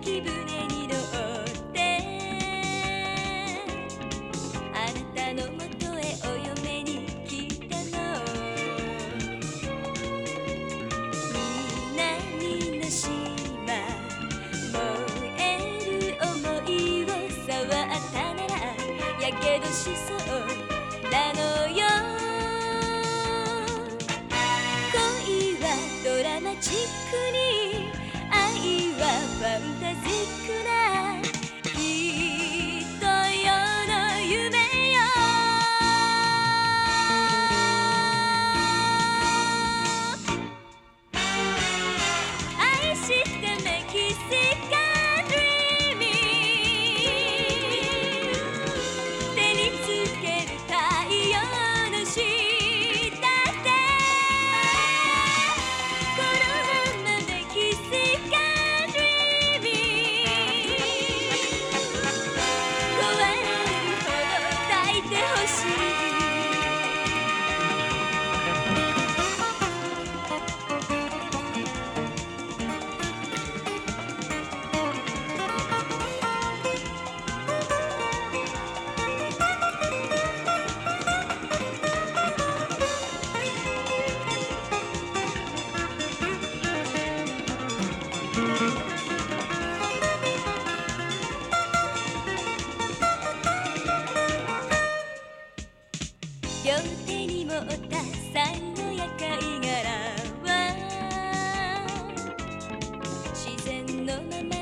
き船に乗って。あなたのもとへお嫁に来たの。南の島。燃える想いを触ったならやけどしそうなのよ。恋はドラマチック。両手に持ったさのや貝殻は自然のまま